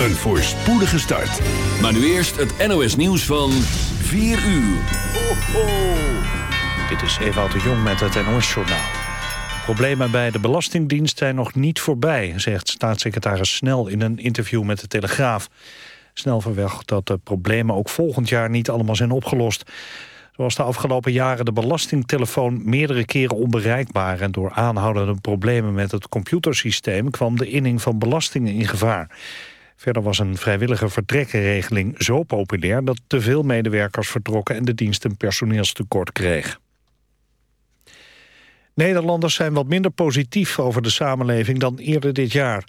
Een voorspoedige start. Maar nu eerst het NOS nieuws van 4 uur. Ho, ho. Dit is Ewout de Jong met het NOS-journaal. Problemen bij de Belastingdienst zijn nog niet voorbij... zegt staatssecretaris Snel in een interview met de Telegraaf. Snel verwacht dat de problemen ook volgend jaar niet allemaal zijn opgelost. Zoals de afgelopen jaren de belastingtelefoon meerdere keren onbereikbaar... en door aanhoudende problemen met het computersysteem... kwam de inning van belastingen in gevaar. Verder was een vrijwillige vertrekkenregeling zo populair... dat te veel medewerkers vertrokken en de dienst een personeelstekort kreeg. Nederlanders zijn wat minder positief over de samenleving dan eerder dit jaar.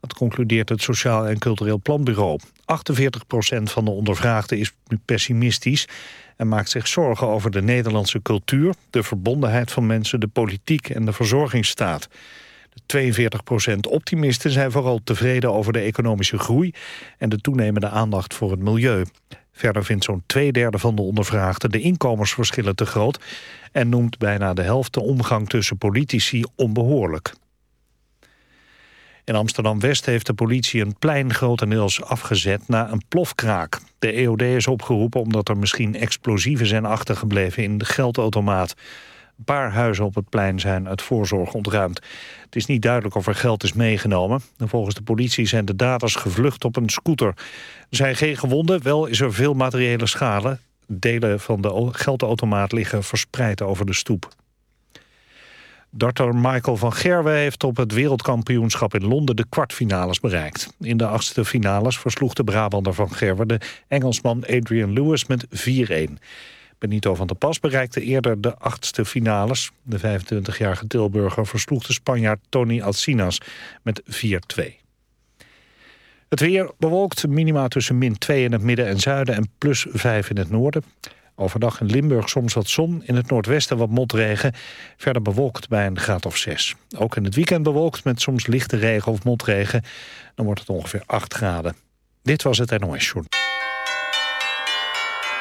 Dat concludeert het Sociaal en Cultureel Planbureau. 48% van de ondervraagden is pessimistisch en maakt zich zorgen over de Nederlandse cultuur, de verbondenheid van mensen, de politiek en de verzorgingsstaat. De 42% optimisten zijn vooral tevreden over de economische groei en de toenemende aandacht voor het milieu. Verder vindt zo'n twee derde van de ondervraagden de inkomensverschillen te groot en noemt bijna de helft de omgang tussen politici onbehoorlijk. In Amsterdam-West heeft de politie een plein grotendeels afgezet na een plofkraak. De EOD is opgeroepen omdat er misschien explosieven zijn achtergebleven in de geldautomaat. Een paar huizen op het plein zijn uit voorzorg ontruimd. Het is niet duidelijk of er geld is meegenomen. volgens de politie zijn de daders gevlucht op een scooter. Er zijn geen gewonden, wel is er veel materiële schade. Delen van de geldautomaat liggen verspreid over de stoep. Darter Michael van Gerwe heeft op het wereldkampioenschap in Londen de kwartfinales bereikt. In de achtste finales versloeg de Brabander van Gerwe de Engelsman Adrian Lewis met 4-1. Benito van der Pas bereikte eerder de achtste finales. De 25-jarige Tilburger versloeg de Spanjaard Tony Alcinas met 4-2. Het weer bewolkt, minima tussen min 2 in het midden en zuiden en plus 5 in het noorden. Overdag in Limburg soms wat zon, in het noordwesten wat motregen. Verder bewolkt bij een graad of 6. Ook in het weekend bewolkt met soms lichte regen of motregen. Dan wordt het ongeveer 8 graden. Dit was het NOS Journal.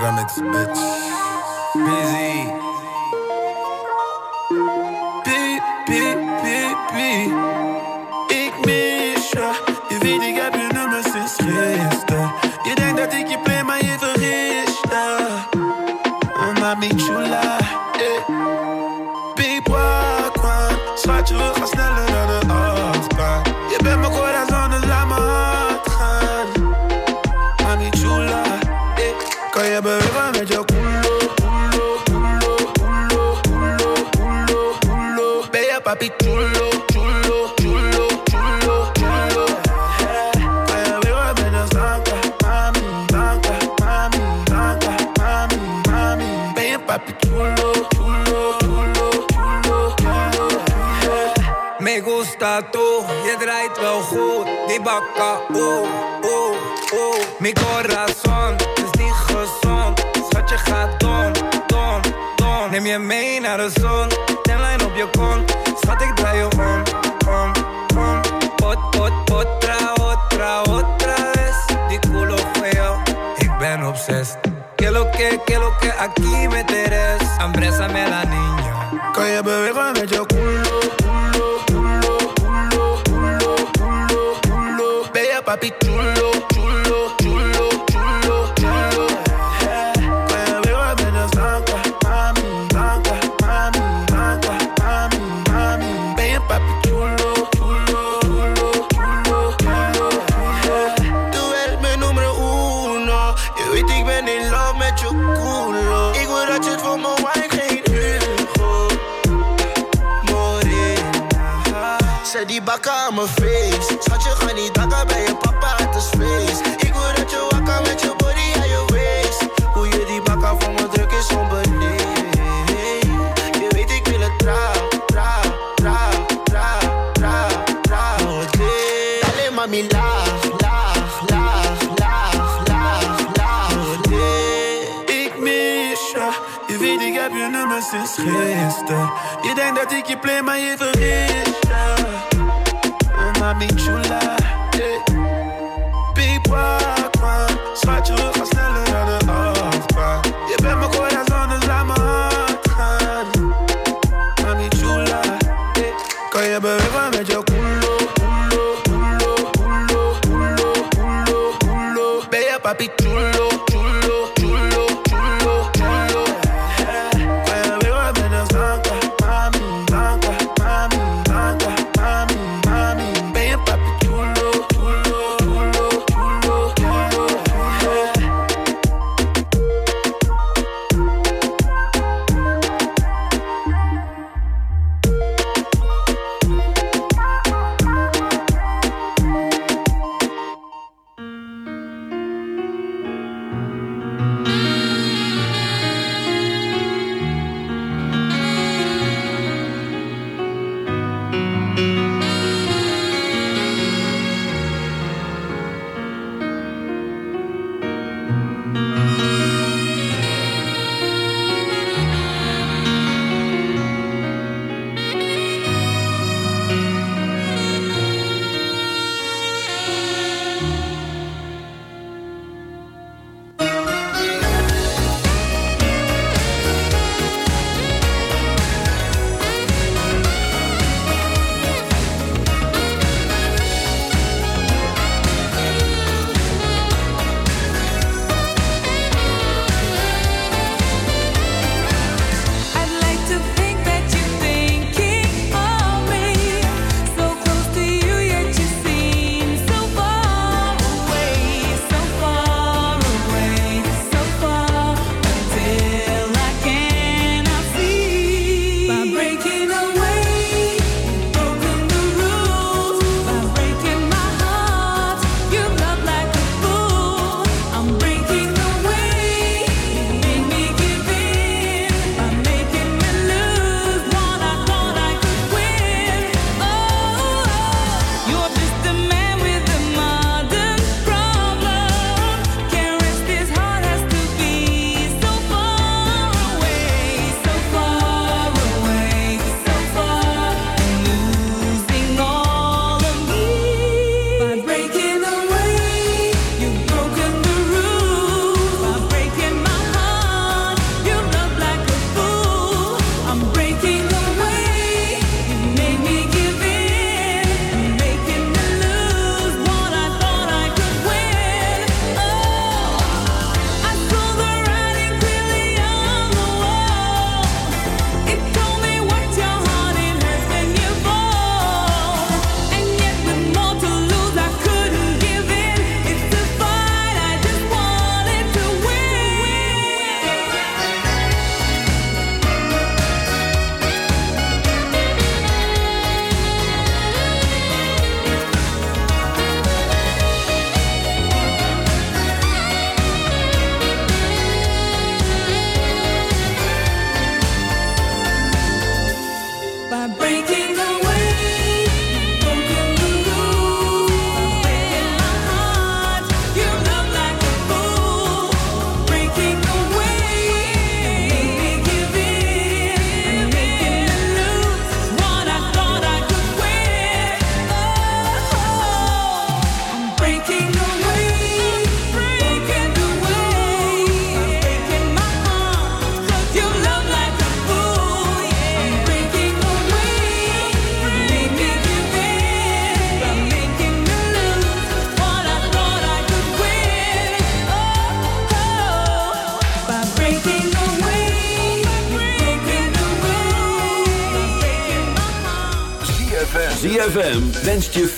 Ramet bitch. Busy. bakken. Oeh, oeh, oeh. Mi corazón is niet gezond. Schat, je gaat don, don, don. Neem je mee naar de zon. Tenlijn op je kont. Schat, ik draai je om, om, om. Pot, pot, potra, otra, otra vez. Die culo feo. Ik ben obsessed. Que lo que, que lo que, aquí me teres. Ambresame la niña. Calle bebé con el culo. papi chulo zet die bakken aan mijn face. Schat, je gaat niet bij je papa, het is feest. duister Je denkt dat ik je play, maar je vergeet ja. Mami chula, yeah. Big walk, man, schatje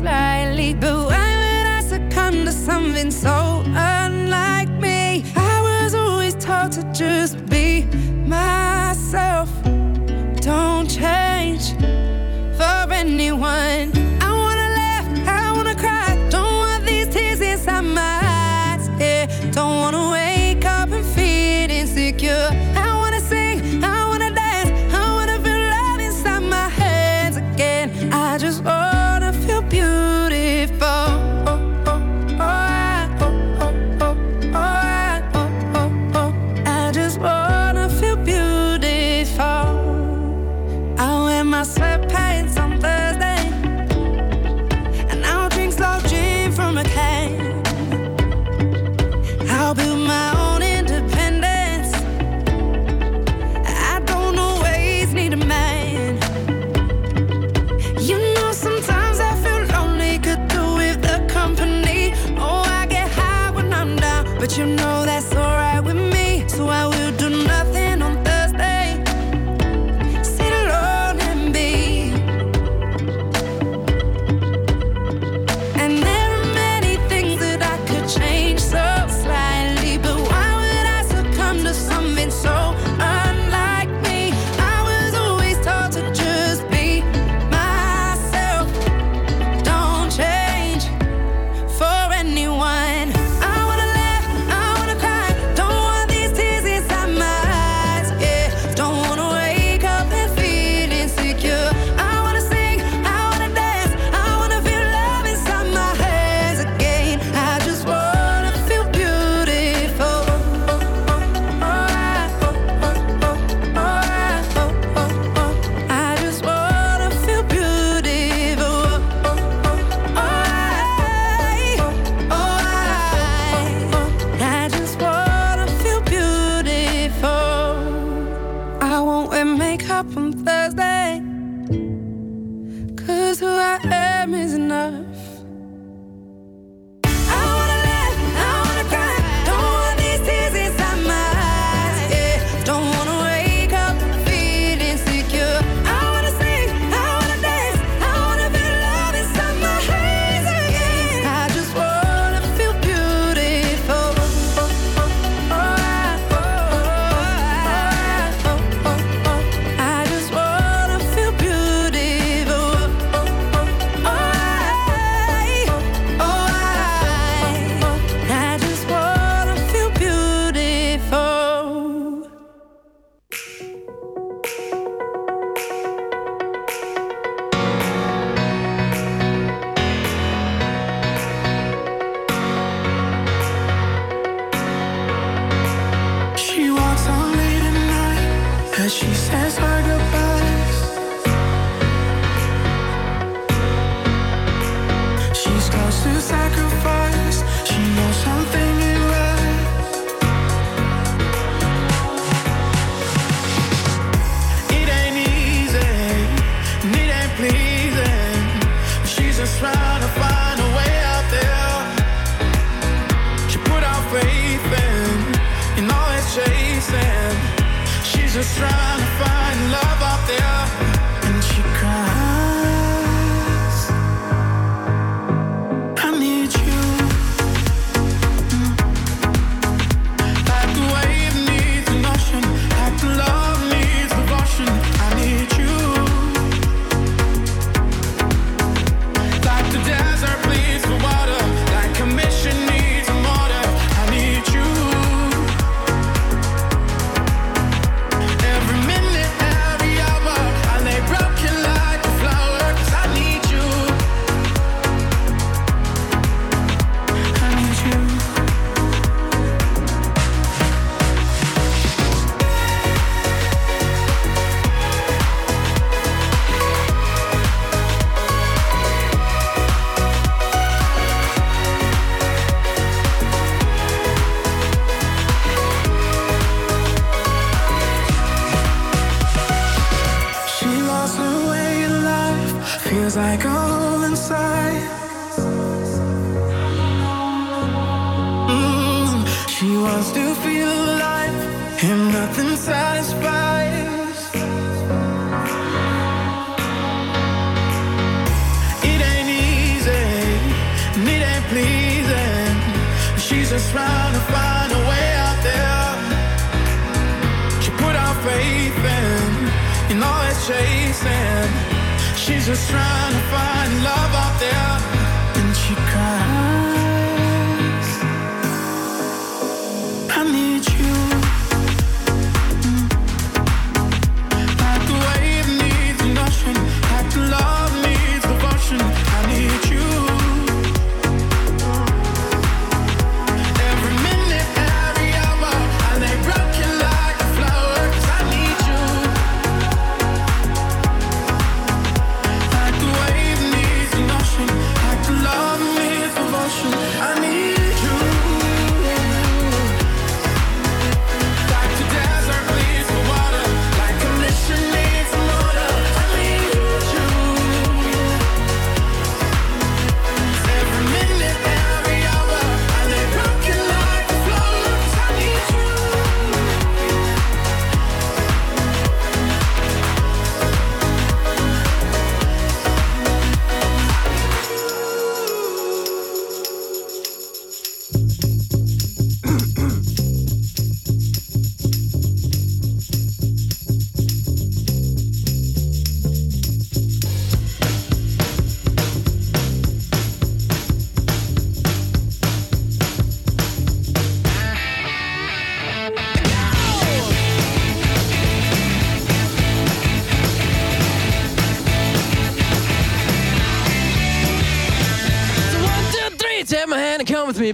Anyone. to strive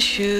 Should.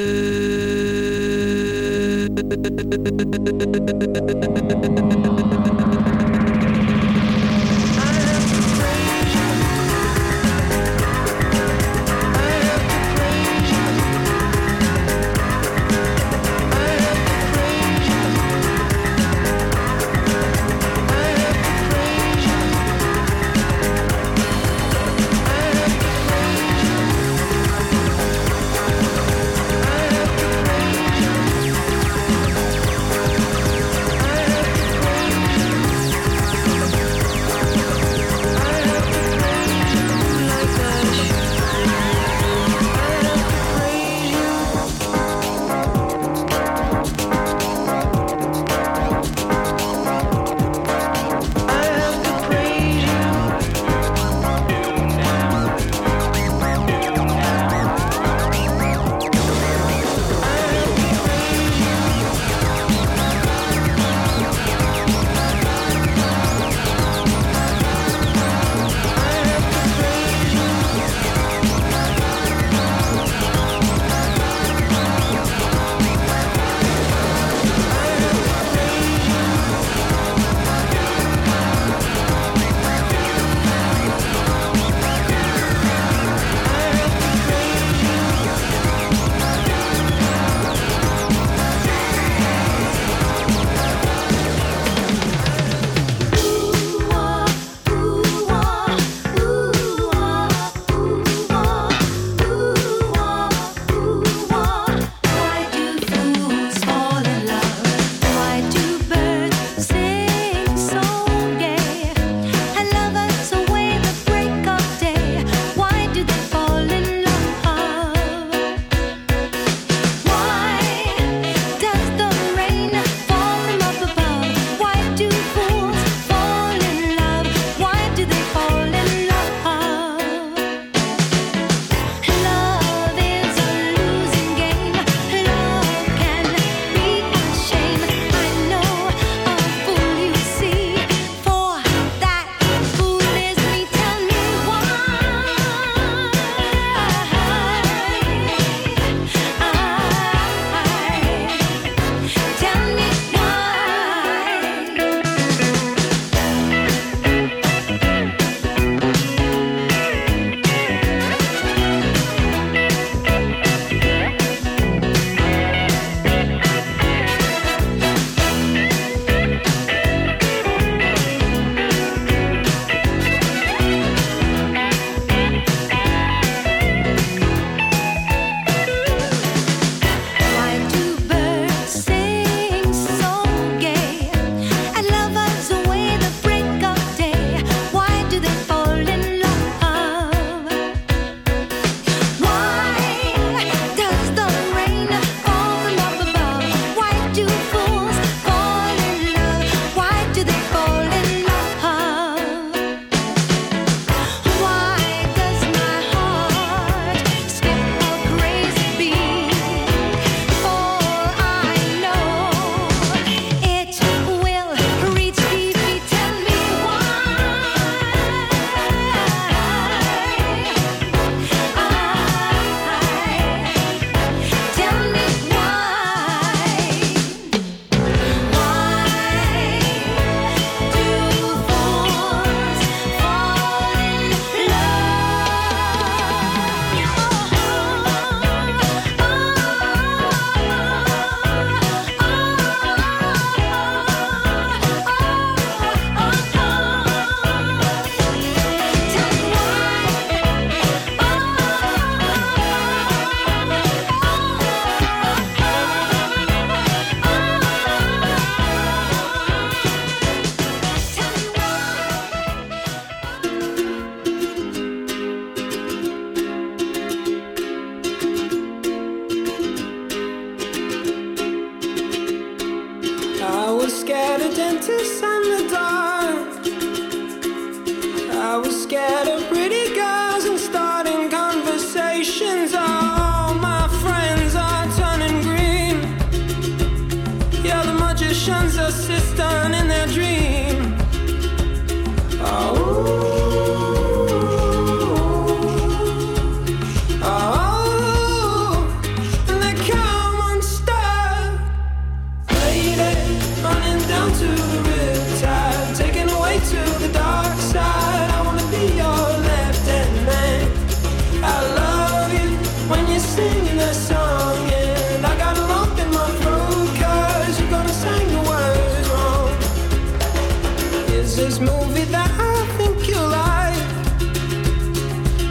is this movie that I think you like?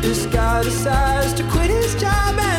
This guy decides to quit his job and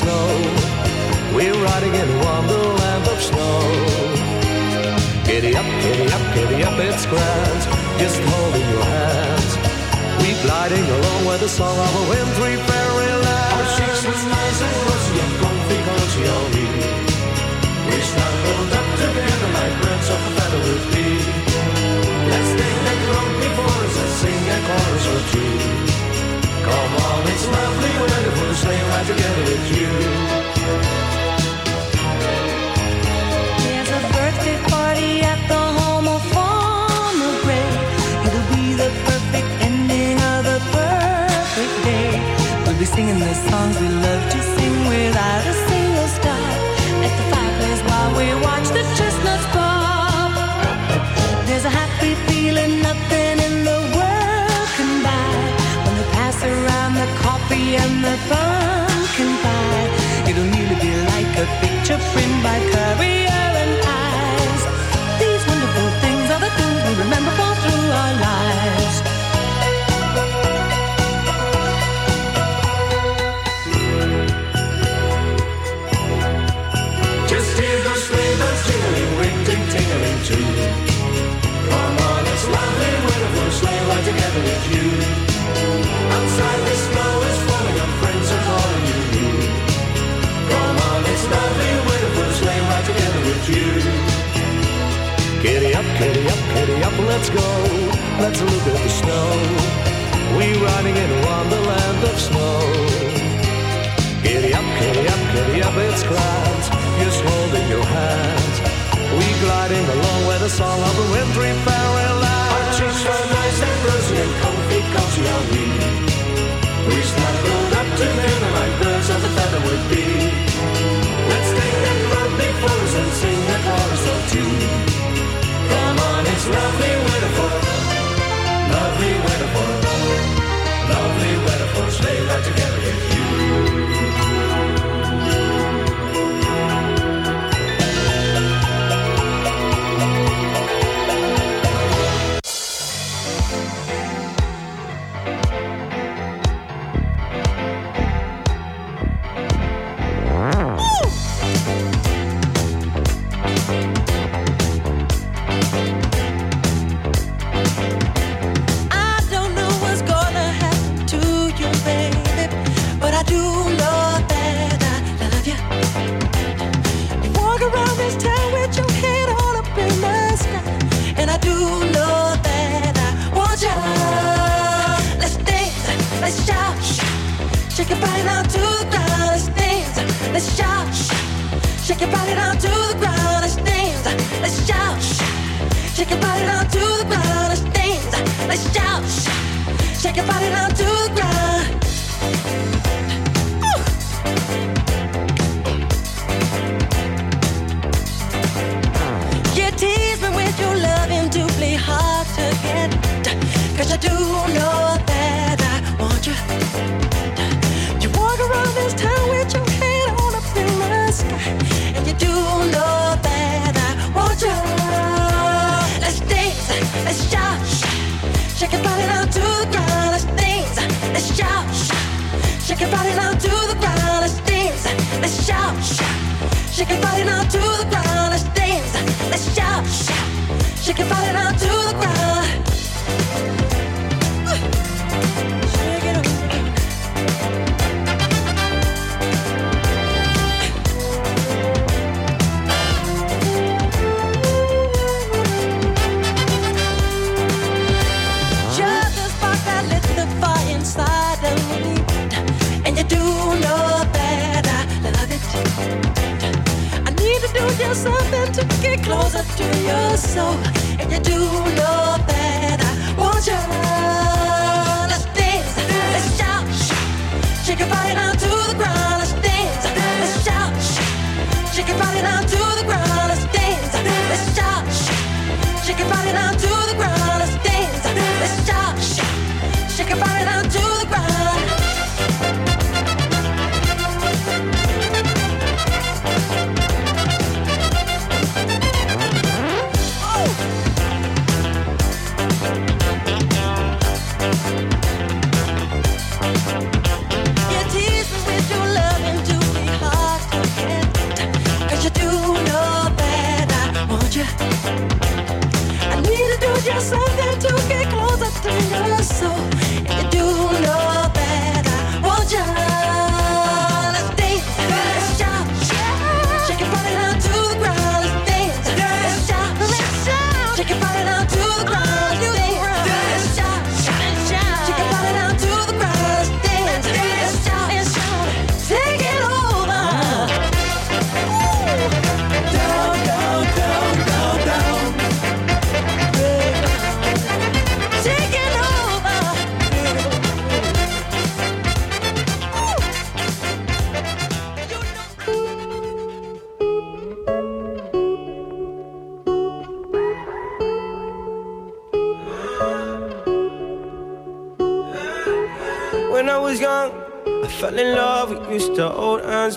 Snow. We're riding in wonderland of snow. Giddy up, giddy up, giddy up, it's grand. Just holding your hands. We gliding along with the song of a wintry fairyland. Our cheeks are nice and rosy and comfy, cozy are we. We snuggled up together like birds of a feather would be. Let's take that road before us and sing a chorus or two. Come on, it's lovely for a sleigh ride together with you. There's a birthday party at the home of Farmer Gray. It'll be the perfect ending of the perfect day. We'll be singing the songs we love to sing without a single stop. At the fireplace while we watch the chestnuts pop. There's a happy feeling nothing in coffee and the pumpkin pie. It'll nearly be like a picture print by Currier Giddy up, giddy up, let's go. Let's look at the snow. We're riding in a wonderland of snow. Giddy up, giddy up, giddy up, it's grand. Just holding your hand. We gliding along with the song of a wintry Our Shake your body ground. Your soul. And you do know that I want you.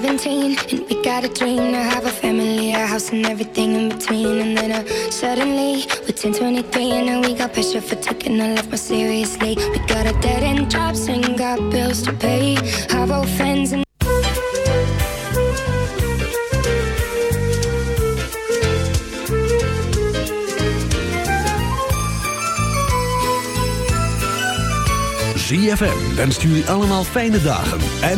17 and we got a dream to have a family, a house and everything in between. And then uh, suddenly we're 10, 23 and now we got pressure for taking our life more seriously. We got a dead end jobs and got bills to pay. Have old friends and ZFM wenst jullie allemaal fijne dagen en